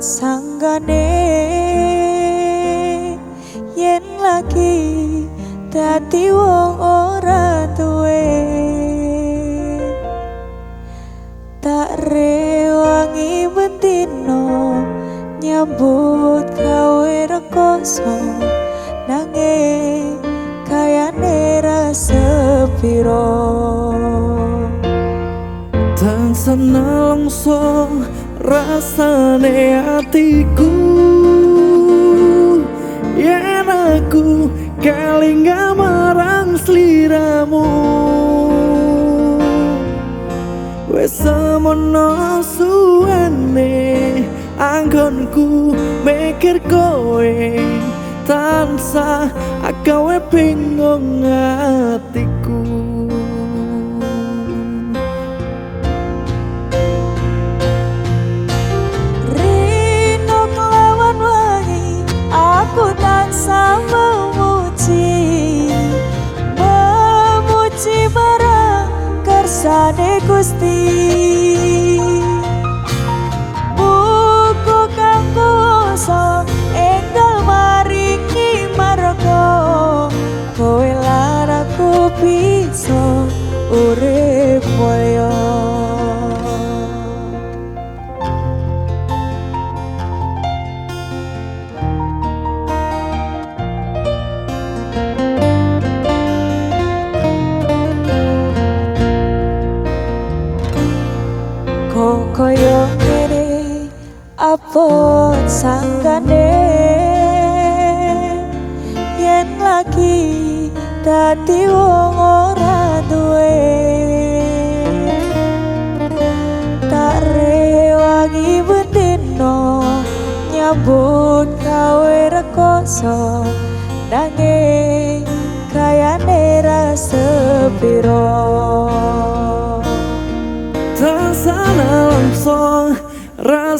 sanggane yen lagi dadi wong ora duwe. Tak rewangi bentino nyambut gawe rekoso nanging kayane rasa piro tansah nelongso rasane hatiku yen aku kelingan marang sliramu. Wes semono suwene anggonku mikir kowe tansah agawe bingung hatiku Gusti. Buku kang kuwasa enggal maringi marga. Kowe lan aku bisa urip moyo abot sanggane yen lagi dadi wong ora duwe. Tak rewangi bendino nyambut gawe rekoso nanging kayane rasa piro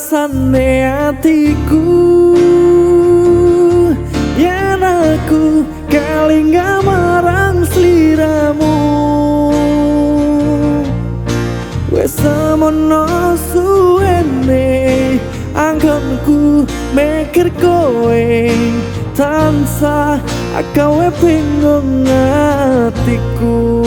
rasane hatiku Yen aku kelingan marang sliramu. Wes semono suwene anggonku mikir kowe. Tansah agawe bingung hatiku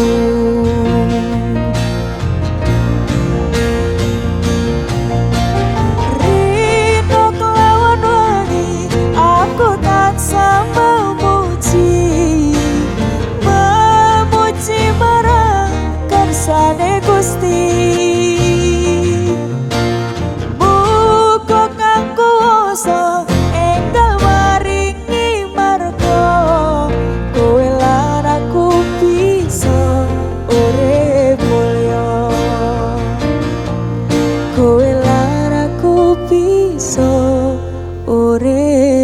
রে